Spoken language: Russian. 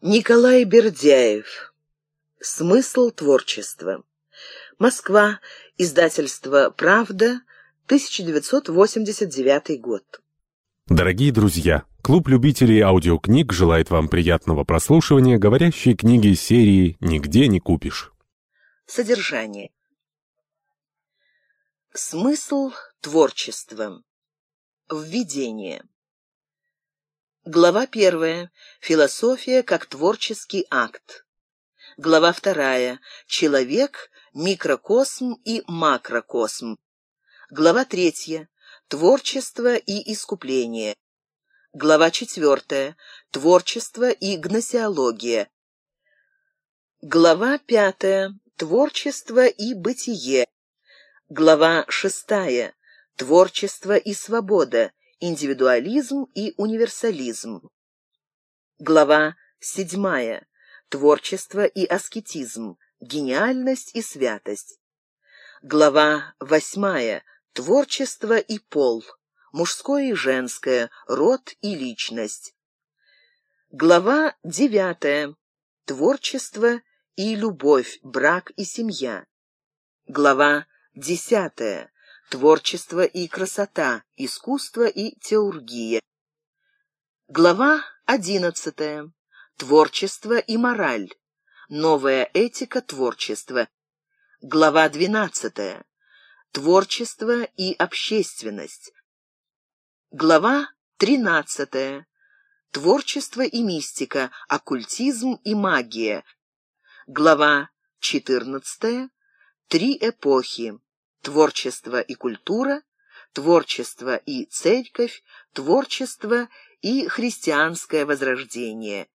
Николай Бердяев. Смысл творчества. Москва. Издательство «Правда», 1989 год. Дорогие друзья, клуб любителей аудиокниг желает вам приятного прослушивания говорящей книги серии «Нигде не купишь». Содержание. Смысл творчества. Введение. Глава первая. Философия как творческий акт. Глава вторая. Человек, микрокосм и макрокосм. Глава третья. Творчество и искупление. Глава четвертая. Творчество и гносеология. Глава пятая. Творчество и бытие. Глава шестая. Творчество и свобода Индивидуализм и универсализм. Глава седьмая. Творчество и аскетизм. Гениальность и святость. Глава восьмая. Творчество и пол. Мужское и женское. Род и личность. Глава девятая. Творчество и любовь, брак и семья. Глава десятая. Творчество и красота, искусство и теургия. Глава одиннадцатая. Творчество и мораль. Новая этика творчества. Глава двенадцатая. Творчество и общественность. Глава тринадцатая. Творчество и мистика, оккультизм и магия. Глава четырнадцатая. Три эпохи. Творчество и культура, творчество и церковь, творчество и христианское возрождение.